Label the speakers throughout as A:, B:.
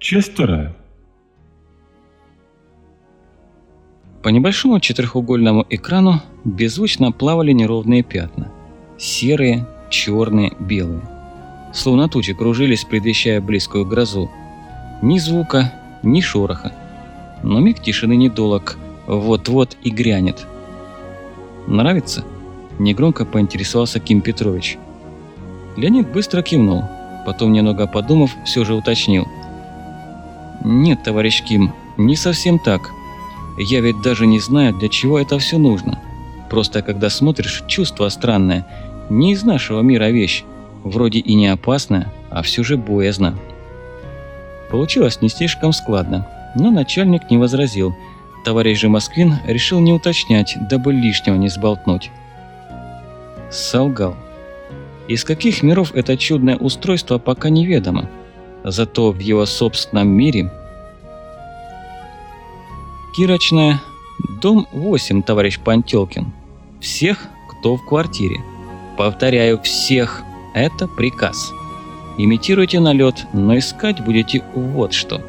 A: Часть вторая.
B: По небольшому четырехугольному экрану беззвучно плавали неровные пятна. Серые, черные, белые. Словно тучи кружились, предвещая близкую грозу. Ни звука, ни шороха. Но миг тишины недолог, вот-вот и грянет. «Нравится?» – негромко поинтересовался Ким Петрович. Леонид быстро кивнул, потом, немного подумав, все же уточнил. «Нет, товарищ Ким, не совсем так. Я ведь даже не знаю, для чего это все нужно. Просто когда смотришь, чувство странное. Не из нашего мира вещь. Вроде и не опасная, а все же боязно». Получилось не слишком складно, но начальник не возразил. Товарищ же Москвин решил не уточнять, дабы лишнего не сболтнуть. Солгал. Из каких миров это чудное устройство пока неведомо. Зато в его собственном мире... Кирочная. Дом 8, товарищ Пантелкин. Всех, кто в квартире. Повторяю, всех. Это приказ. Имитируйте налет, но искать будете вот что.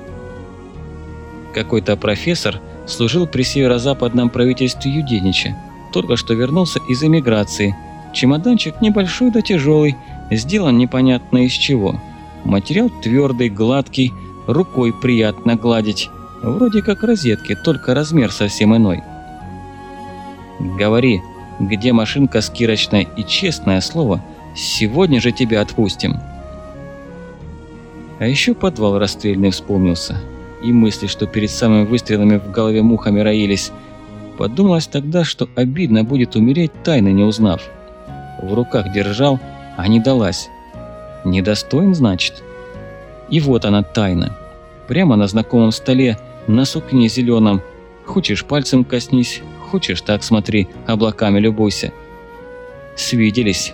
B: Какой-то профессор служил при северо-западном правительстве Юденича. Только что вернулся из эмиграции. Чемоданчик небольшой да тяжелый, сделан непонятно из чего. Материал твердый, гладкий, рукой приятно гладить. Вроде как розетки, только размер совсем иной. «Говори, где машинка с кирочной и честное слово, сегодня же тебя отпустим». А еще подвал расстрельный вспомнился. И мысли, что перед самыми выстрелами в голове мухами роились. Подумалось тогда, что обидно будет умереть, тайны не узнав. В руках держал, а не далась. Недостоин, значит? И вот она тайна. Прямо на знакомом столе, на сукне зеленом. Хочешь пальцем коснись, хочешь так смотри, облаками любуйся. Свиделись.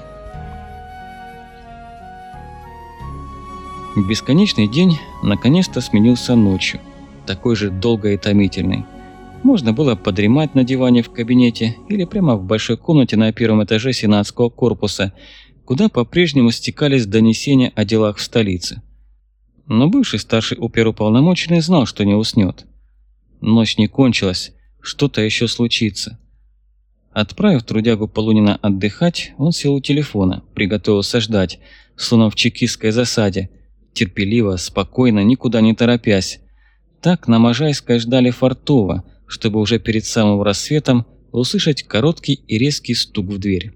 B: Бесконечный день наконец-то сменился ночью, такой же долгой и томительной. Можно было подремать на диване в кабинете или прямо в большой комнате на первом этаже сенатского корпуса, куда по-прежнему стекались донесения о делах в столице. Но бывший старший оперуполномоченный знал, что не уснет. Ночь не кончилась, что-то еще случится. Отправив трудягу Полунина отдыхать, он сел у телефона, приготовился ждать, словно в чекистской засаде – терпеливо, спокойно, никуда не торопясь. Так на Можайской ждали Фартова, чтобы уже перед самым рассветом услышать короткий и резкий стук в дверь.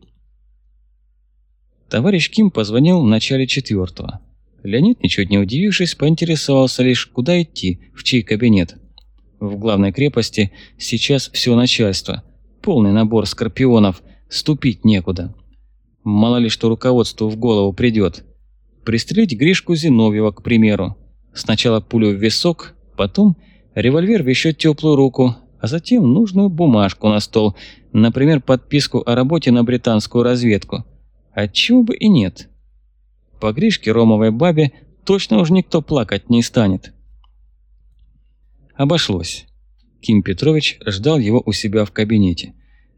B: Товарищ Ким позвонил в начале четвертого. Леонид, ничуть не удивившись, поинтересовался лишь, куда идти, в чей кабинет. В главной крепости сейчас все начальство. Полный набор скорпионов, ступить некуда. Мало ли что руководству в голову придет. Пристрелить Гришку Зиновьева, к примеру. Сначала пулю в висок, потом револьвер в еще теплую руку, а затем нужную бумажку на стол, например, подписку о работе на британскую разведку. Отчего бы и нет. По Гришке Ромовой бабе точно уж никто плакать не станет. Обошлось. Ким Петрович ждал его у себя в кабинете.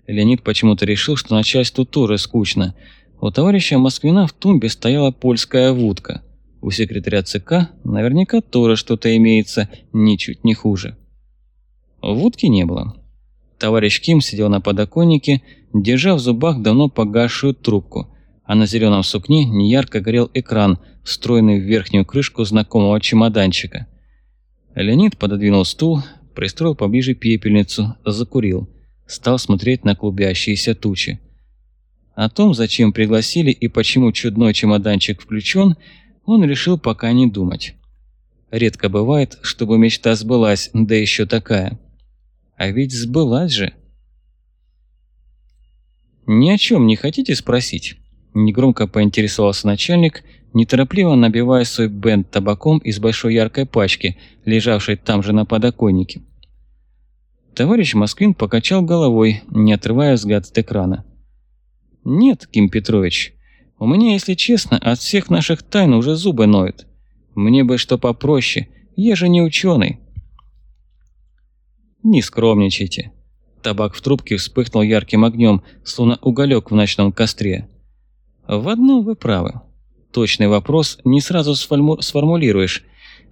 B: Леонид почему-то решил, что начальству тоже скучно – у товарища Москвина в тумбе стояла польская вудка. У секретаря ЦК наверняка тоже что-то имеется, ничуть не хуже. Вудки не было. Товарищ Ким сидел на подоконнике, держа в зубах давно погасшую трубку, а на зеленом сукне неярко горел экран, встроенный в верхнюю крышку знакомого чемоданчика. Леонид пододвинул стул, пристроил поближе пепельницу, закурил, стал смотреть на клубящиеся тучи. О том, зачем пригласили и почему чудной чемоданчик включен, он решил пока не думать. Редко бывает, чтобы мечта сбылась, да еще такая. А ведь сбылась же. «Ни о чем не хотите спросить?» Негромко поинтересовался начальник, неторопливо набивая свой бенд табаком из большой яркой пачки, лежавшей там же на подоконнике. Товарищ Москвин покачал головой, не отрывая взгляд от экрана. «Нет, Ким Петрович, у меня, если честно, от всех наших тайн уже зубы ноют. Мне бы что попроще, я же не ученый». «Не скромничайте». Табак в трубке вспыхнул ярким огнем, словно уголек в ночном костре. «В одном вы правы. Точный вопрос не сразу сформулируешь.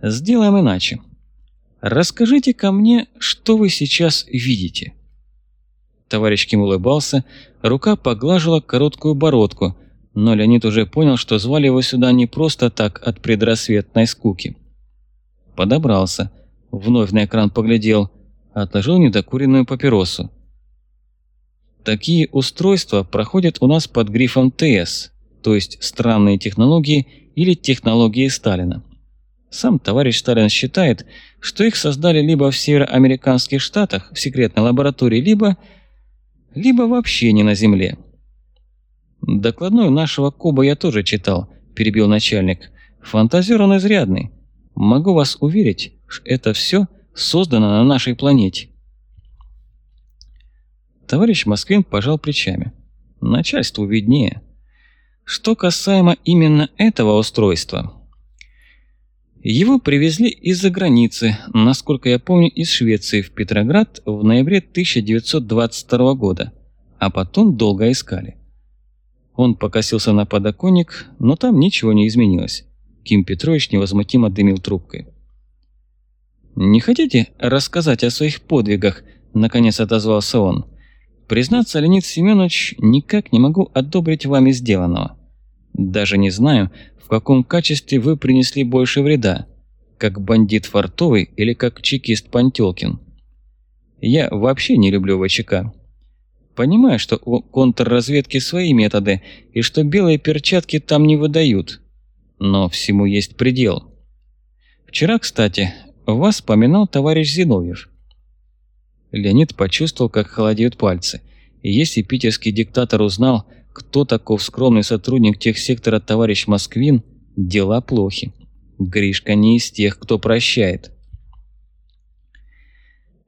B: Сделаем иначе. расскажите ко мне, что вы сейчас видите». Товарищ Ким улыбался, рука поглаживала короткую бородку, но Леонид уже понял, что звали его сюда не просто так от предрассветной скуки. Подобрался, вновь на экран поглядел, отложил недокуренную папиросу. Такие устройства проходят у нас под грифом ТС, то есть странные технологии или технологии Сталина. Сам товарищ Сталин считает, что их создали либо в североамериканских штатах в секретной лаборатории, либо, либо вообще не на Земле. «Докладную нашего Коба я тоже читал», – перебил начальник. «Фантазер он изрядный. Могу вас уверить, что это все создано на нашей планете». Товарищ Москвин пожал плечами. Начальству виднее. Что касаемо именно этого устройства. Его привезли из-за границы, насколько я помню, из Швеции в Петроград в ноябре 1922 года, а потом долго искали. Он покосился на подоконник, но там ничего не изменилось. Ким Петрович невозмутимо дымил трубкой. «Не хотите рассказать о своих подвигах?» – наконец отозвался он. Признаться, Леонид Семенович, никак не могу одобрить вами сделанного. Даже не знаю, в каком качестве вы принесли больше вреда, как бандит Фартовый или как чекист Пантелкин. Я вообще не люблю ВЧК. Понимаю, что у контрразведки свои методы, и что белые перчатки там не выдают. Но всему есть предел. Вчера, кстати, вас поминал товарищ Зиновьев. Леонид почувствовал, как холодеют пальцы. И если питерский диктатор узнал, кто таков скромный сотрудник техсектора товарищ Москвин, дела плохи. Гришка не из тех, кто прощает.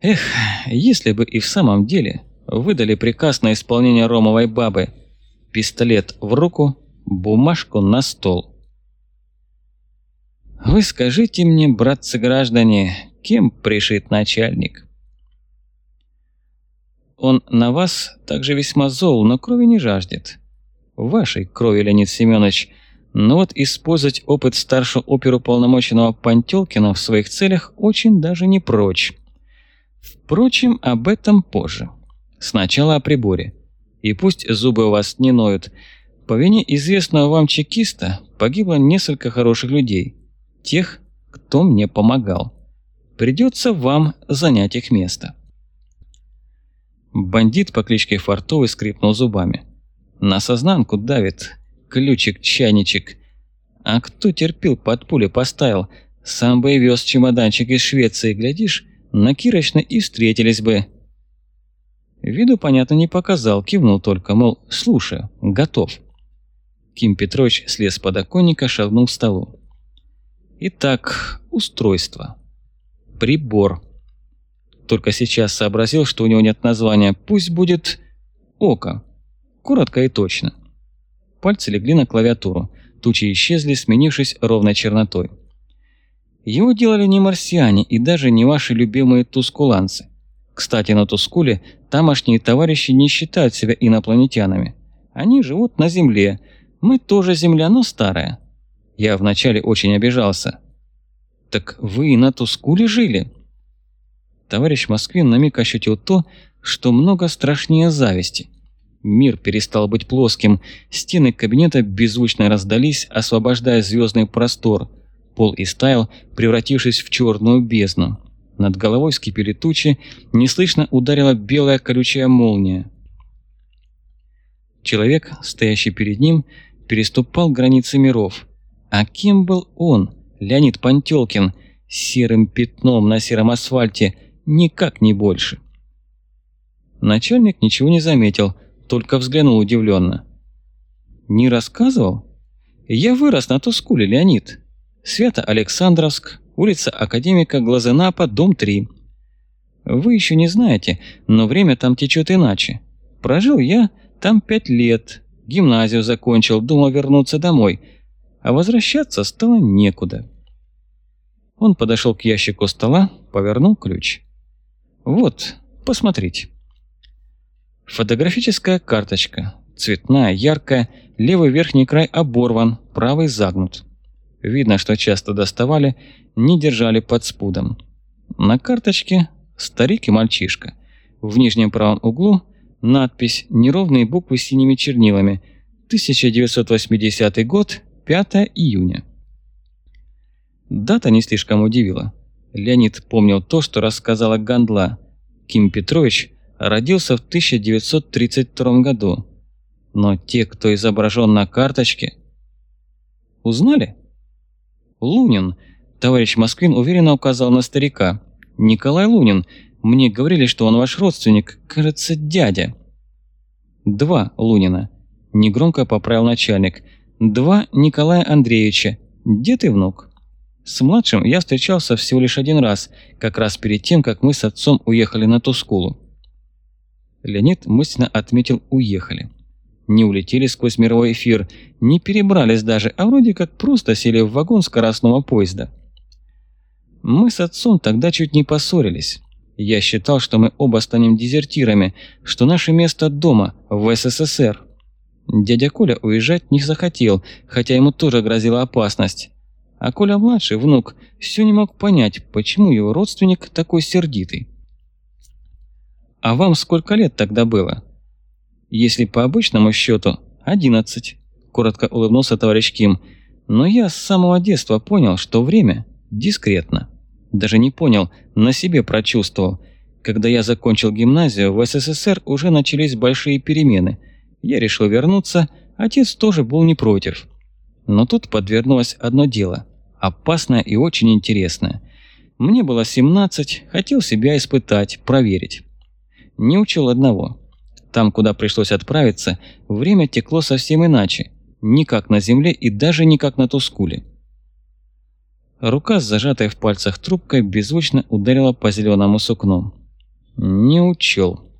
B: Эх, если бы и в самом деле выдали приказ на исполнение Ромовой бабы. Пистолет в руку, бумажку на стол. Вы скажите мне, братцы-граждане, кем пришит начальник? Он на вас также весьма зол, но крови не жаждет. Вашей крови, Леонид Семенович. Но вот использовать опыт старшего оперуполномоченного Пантелкина в своих целях очень даже не прочь. Впрочем, об этом позже. Сначала о приборе. И пусть зубы у вас не ноют. По вине известного вам чекиста погибло несколько хороших людей. Тех, кто мне помогал. Придется вам занять их место. Бандит по кличке Фартовый скрипнул зубами. На сознанку давит. Ключик-чайничек. А кто терпел, под пули поставил. Сам бы и вез чемоданчик из Швеции, глядишь, на Кирочно и встретились бы. Виду, понятно, не показал, кивнул только, мол, слушаю, готов. Ким Петрович слез с подоконника, шагнул к столу. Итак, устройство. Прибор. Только сейчас сообразил, что у него нет названия. Пусть будет «Око». Коротко и точно. Пальцы легли на клавиатуру. Тучи исчезли, сменившись ровной чернотой. Его делали не марсиане и даже не ваши любимые тускуланцы. Кстати, на Тускуле тамошние товарищи не считают себя инопланетянами. Они живут на Земле. Мы тоже Земля, но старая. Я вначале очень обижался. «Так вы и на Тускуле жили?» Товарищ Москвин на миг ощутил то, что много страшнее зависти. Мир перестал быть плоским, стены кабинета беззвучно раздались, освобождая звездный простор. Пол истаял, превратившись в черную бездну. Над головой скипели тучи, неслышно ударила белая колючая молния. Человек, стоящий перед ним, переступал границы миров. А кем был он, Леонид Пантелкин, серым пятном на сером асфальте, Никак не больше. Начальник ничего не заметил, только взглянул удивленно. «Не рассказывал? Я вырос на Тускуле, Леонид. Свято-Александровск, улица Академика Глазенапа, дом 3. Вы еще не знаете, но время там течет иначе. Прожил я там пять лет, гимназию закончил, думал вернуться домой, а возвращаться стало некуда». Он подошел к ящику стола, повернул ключ. Вот, посмотрите. Фотографическая карточка. Цветная, яркая, левый верхний край оборван, правый загнут. видно, что часто доставали, не держали под спудом. На карточке старик и мальчишка. В нижнем правом углу надпись «Неровные буквы синими чернилами», 1980 год, 5 июня. Дата не слишком удивила. Леонид помнил то, что рассказала Гандла. Ким Петрович родился в 1932 году. Но те, кто изображен на карточке... Узнали? Лунин. Товарищ Москвин уверенно указал на старика. Николай Лунин. Мне говорили, что он ваш родственник. Кажется, дядя. Два Лунина. Негромко поправил начальник. Два Николая Андреевича. Дед и внук. С младшим я встречался всего лишь один раз, как раз перед тем, как мы с отцом уехали на Тускулу. Леонид мысленно отметил «уехали». Не улетели сквозь мировой эфир, не перебрались даже, а вроде как просто сели в вагон скоростного поезда. Мы с отцом тогда чуть не поссорились. Я считал, что мы оба станем дезертирами, что наше место дома, в СССР. Дядя Коля уезжать не захотел, хотя ему тоже грозила опасность. А Коля-младший, внук, все не мог понять, почему его родственник такой сердитый. «А вам сколько лет тогда было?» «Если по обычному счету, одиннадцать», – коротко улыбнулся товарищ Ким. «Но я с самого детства понял, что время дискретно. Даже не понял, на себе прочувствовал. Когда я закончил гимназию, в СССР уже начались большие перемены. Я решил вернуться, отец тоже был не против. Но тут подвернулось одно дело – опасная и очень интересная. Мне было 17, хотел себя испытать, проверить. Не учил одного. Там, куда пришлось отправиться, время текло совсем иначе. Не как на земле и даже не как на Тускуле. Рука с в пальцах трубкой беззвучно ударила по зеленому сукну. Не учел.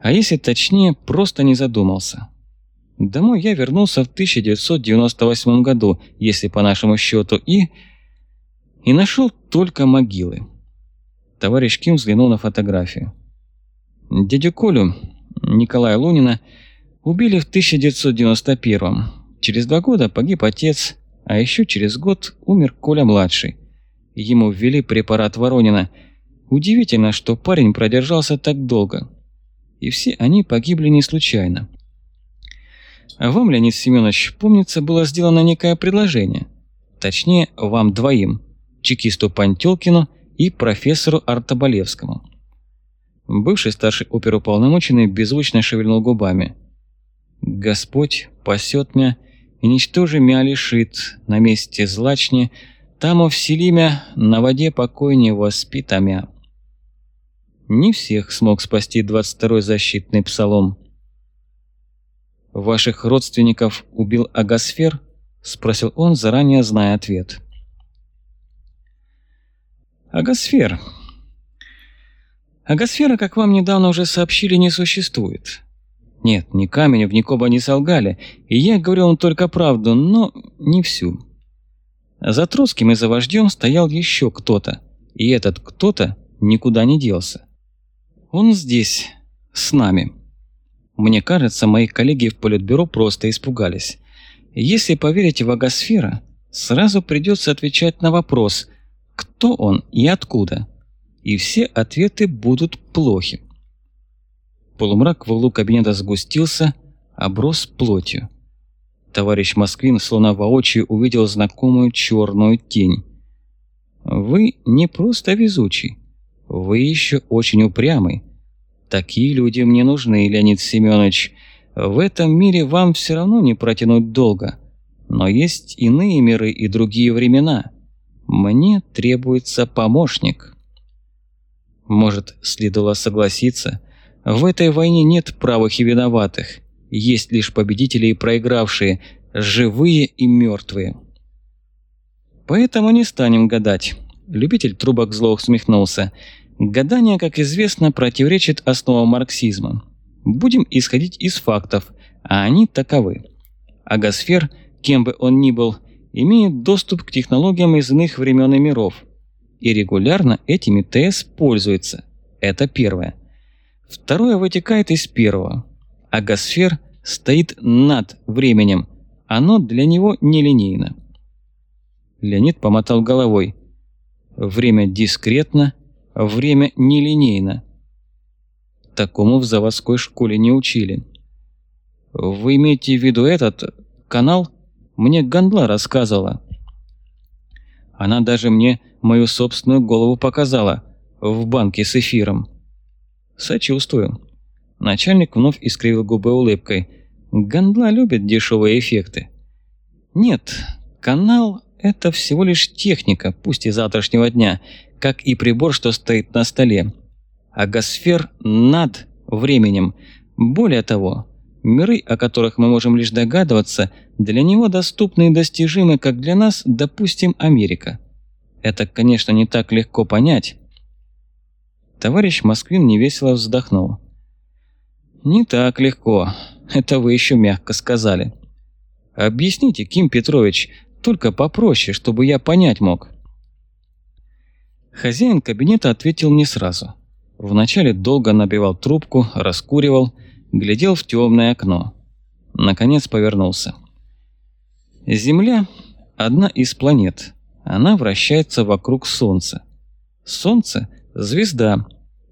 B: А если точнее, просто не задумался. Домой я вернулся в 1998 году, если по нашему счету, и... И нашел только могилы. Товарищ Ким взглянул на фотографию. Дядю Колю, Николая Лунина, убили в 1991 Через два года погиб отец, а еще через год умер Коля-младший. Ему ввели препарат Воронина. Удивительно, что парень продержался так долго. И все они погибли не случайно. Вам, Леонид Семенович, помнится, было сделано некое предложение. Точнее, вам двоим. Чекисту Пантелкину и профессору Артобалевскому. Бывший старший оперуполномоченный беззвучно шевельнул губами. «Господь пасет мя, и ничтоже мя лишит, на месте злачни, там вселимя, на воде покойнее воспитамя». Не всех смог спасти 22-й защитный псалом. «Ваших родственников убил Агасфер?» – спросил он, заранее зная ответ. Агасфер. Агасфера, как вам недавно уже сообщили, не существует. Нет, ни Каменев, ни Коба не солгали, и я говорил им только правду, но не всю. За Троцким и за вождем стоял еще кто-то, и этот кто-то никуда не делся. Он здесь, с нами. Мне кажется, мои коллеги в Политбюро просто испугались. Если поверите в агосфера, сразу придется отвечать на вопрос, кто он и откуда. И все ответы будут плохи. Полумрак в углу кабинета сгустился, оброс плотью. Товарищ Москвин словно воочию увидел знакомую черную тень. «Вы не просто везучий, вы еще очень упрямый», Такие люди мне нужны, Леонид Семенович. В этом мире вам все равно не протянуть долго. Но есть иные миры и другие времена. Мне требуется помощник. Может, следовало согласиться. В этой войне нет правых и виноватых. Есть лишь победители и проигравшие, живые и мертвые. Поэтому не станем гадать. Любитель трубок зло усмехнулся. Гадание, как известно, противоречит основам марксизма. Будем исходить из фактов, а они таковы. Агосфер, кем бы он ни был, имеет доступ к технологиям из иных времен и миров. И регулярно этими ТС пользуется. Это первое. Второе вытекает из первого. Агосфер стоит над временем. Оно для него нелинейно. Леонид помотал головой. Время дискретно, время нелинейно. Такому в заводской школе не учили. Вы имеете в виду этот канал? Мне Гандла рассказывала. Она даже мне мою собственную голову показала в банке с эфиром. Сочувствую. Начальник вновь искривил губы улыбкой. Гандла любит дешевые эффекты. Нет, канал – это всего лишь техника, пусть и завтрашнего дня, как и прибор, что стоит на столе. А гасфер над временем. Более того, миры, о которых мы можем лишь догадываться, для него доступны и достижимы, как для нас, допустим, Америка. Это, конечно, не так легко понять. Товарищ Москвин невесело вздохнул. «Не так легко. Это вы еще мягко сказали. Объясните, Ким Петрович, только попроще, чтобы я понять мог». Хозяин кабинета ответил не сразу. Вначале долго набивал трубку, раскуривал, глядел в темное окно. Наконец повернулся. Земля – одна из планет. Она вращается вокруг Солнца. Солнце – звезда.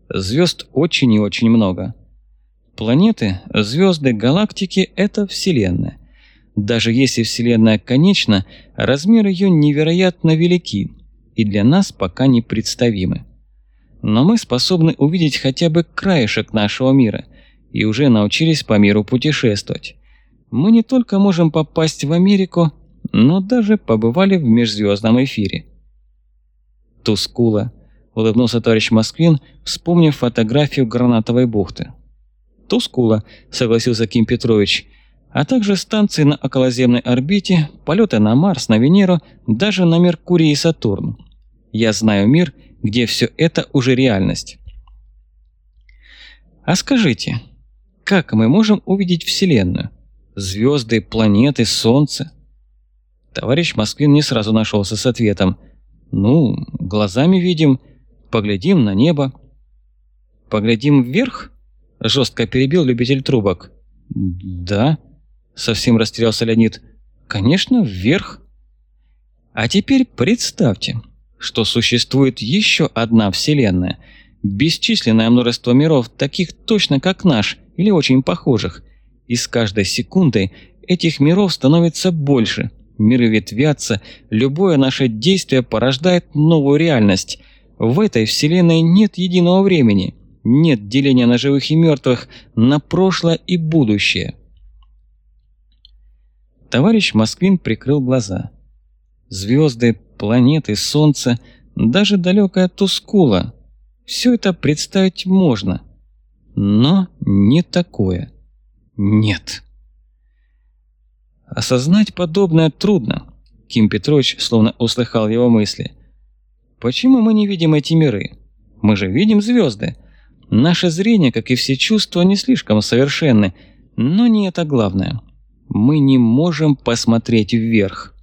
B: Звезд очень и очень много. Планеты, звезды, галактики – это Вселенная. Даже если Вселенная конечна, размеры ее невероятно велики и для нас пока непредставимы. Но мы способны увидеть хотя бы краешек нашего мира и уже научились по миру путешествовать. Мы не только можем попасть в Америку, но даже побывали в межзвездном эфире. Тускула, улыбнулся товарищ Москвин, вспомнив фотографию гранатовой бухты. Тускула, согласился Ким Петрович, а также станции на околоземной орбите, полеты на Марс, на Венеру, даже на Меркурий и Сатурн. Я знаю мир, где все это уже реальность. А скажите, как мы можем увидеть Вселенную? Звезды, планеты, Солнце? Товарищ Москвин не сразу нашелся с ответом. Ну, глазами видим, поглядим на небо. Поглядим вверх? Жестко перебил любитель трубок. Да, совсем растерялся Леонид. Конечно, вверх. А теперь представьте, что существует еще одна Вселенная, бесчисленное множество миров, таких точно как наш, или очень похожих. И с каждой секундой этих миров становится больше, миры ветвятся, любое наше действие порождает новую реальность. В этой Вселенной нет единого времени, нет деления на живых и мертвых, на прошлое и будущее. Товарищ Москвин прикрыл глаза. Звезды, планеты, солнце, даже далекая Тускула. Все это представить можно. Но не такое. Нет. Осознать подобное трудно. Ким Петрович словно услыхал его мысли. Почему мы не видим эти миры? Мы же видим звезды. Наше зрение, как и все чувства, не слишком совершенны, но не это главное. Мы не можем посмотреть вверх.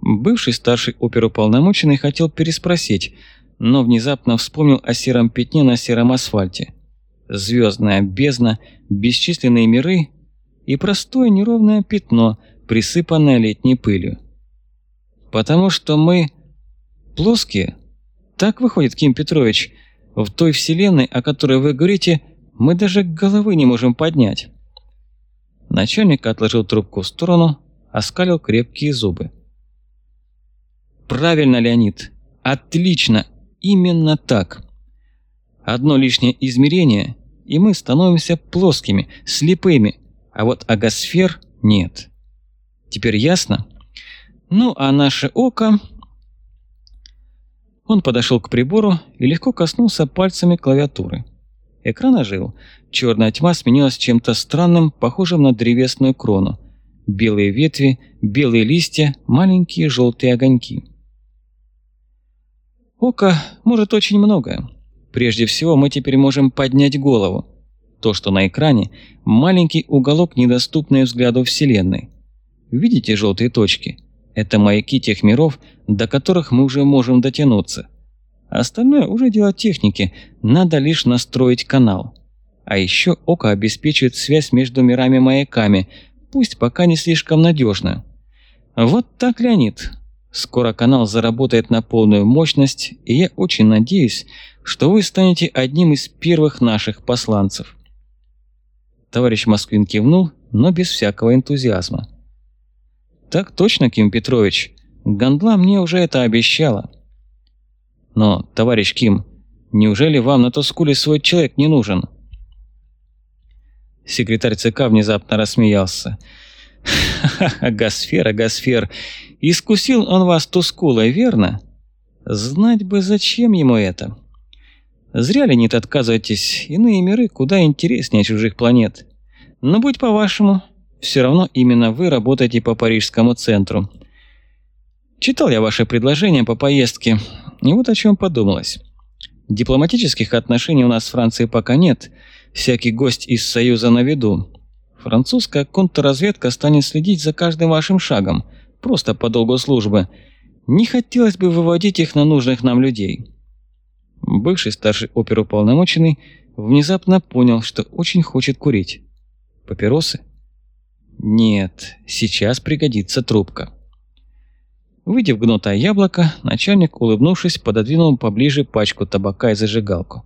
B: Бывший старший оперуполномоченный хотел переспросить, но внезапно вспомнил о сером пятне на сером асфальте. Звездная бездна, бесчисленные миры и простое неровное пятно, присыпанное летней пылью. Потому что мы плоские. Так выходит, Ким Петрович, в той вселенной, о которой вы говорите, мы даже головы не можем поднять. Начальник отложил трубку в сторону, оскалил крепкие зубы. Правильно, Леонид. Отлично. Именно так. Одно лишнее измерение, и мы становимся плоскими, слепыми, а вот агосфер нет. Теперь ясно? Ну, а наше око... Он подошел к прибору и легко коснулся пальцами клавиатуры. Экран ожил. Черная тьма сменилась чем-то странным, похожим на древесную крону. Белые ветви, белые листья, маленькие желтые огоньки. Око может очень многое. Прежде всего, мы теперь можем поднять голову. То, что на экране – маленький уголок недоступной взгляду Вселенной. Видите желтые точки? Это маяки тех миров, до которых мы уже можем дотянуться. Остальное уже дело техники, надо лишь настроить канал. А еще око обеспечивает связь между мирами-маяками, пусть пока не слишком надежную. Вот так, Леонид. Скоро канал заработает на полную мощность, и я очень надеюсь, что вы станете одним из первых наших посланцев. Товарищ Москвин кивнул, но без всякого энтузиазма. «Так точно, Ким Петрович. Гандла мне уже это обещала». «Но, товарищ Ким, неужели вам на то скуле свой человек не нужен?» Секретарь ЦК внезапно рассмеялся. «Ха-ха, Гасфер, Гасфер, искусил он вас тускулой, верно? Знать бы, зачем ему это?» Зря ли нет отказываетесь, иные миры куда интереснее чужих планет. Но будь по-вашему, все равно именно вы работаете по Парижскому центру. Читал я ваше предложение по поездке, и вот о чем подумалось. Дипломатических отношений у нас с Францией пока нет, всякий гость из Союза на виду. Французская контрразведка станет следить за каждым вашим шагом, просто по долгу службы. Не хотелось бы выводить их на нужных нам людей. Бывший старший оперуполномоченный внезапно понял, что очень хочет курить. Папиросы? Нет, сейчас пригодится трубка. Выйдя гнутое яблоко, начальник, улыбнувшись, пододвинул поближе пачку табака и зажигалку.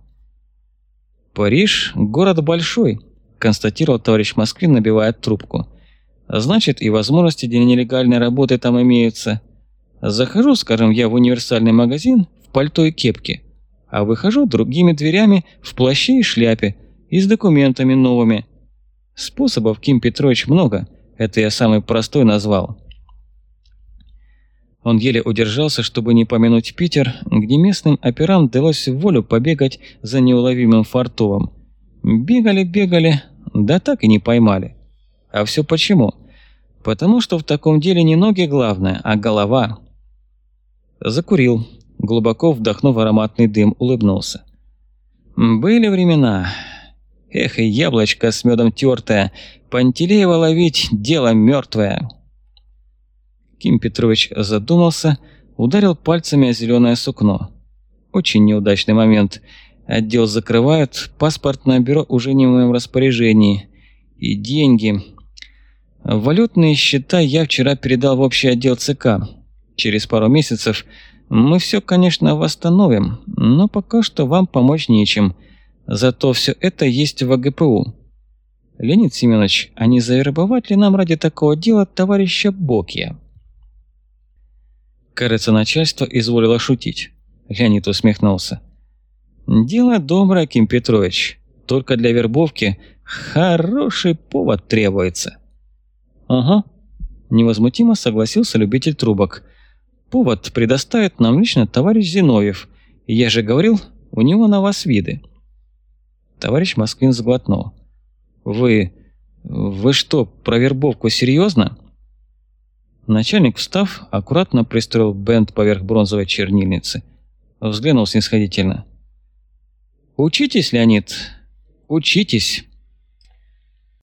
B: «Париж – город большой», – констатировал товарищ Москвин, набивая трубку. «Значит, и возможности для нелегальной работы там имеются. Захожу, скажем, я в универсальный магазин в пальто и кепке а выхожу другими дверями в плаще и шляпе и с документами новыми. Способов, Ким Петрович, много, это я самый простой назвал. Он еле удержался, чтобы не помянуть Питер, где местным операм далось волю побегать за неуловимым фартовым. Бегали-бегали, да так и не поймали. А все почему? Потому что в таком деле не ноги главное, а голова. Закурил, глубоко вдохнув ароматный дым, улыбнулся. «Были времена. Эх, и яблочко с медом тертое. Пантелеева ловить – дело мертвое». Ким Петрович задумался, ударил пальцами о зеленое сукно. Очень неудачный момент. Отдел закрывают, паспортное бюро уже не в моем распоряжении. И деньги. Валютные счета я вчера передал в общий отдел ЦК. Через пару месяцев мы все, конечно, восстановим, но пока что вам помочь нечем. Зато все это есть в АГПУ. Леонид Семенович, а не завербовать ли нам ради такого дела товарища Бокья? Кажется, начальство изволило шутить. Леонид усмехнулся. «Дело доброе, Ким Петрович. Только для вербовки хороший повод требуется». «Ага», – невозмутимо согласился любитель трубок. Повод предоставит нам лично товарищ Зиновьев. Я же говорил, у него на вас виды». Товарищ Москвин сглотнул. «Вы... вы что, про вербовку серьезно?» Начальник, встав, аккуратно пристроил бенд поверх бронзовой чернильницы. Взглянул снисходительно. «Учитесь, Леонид, учитесь!»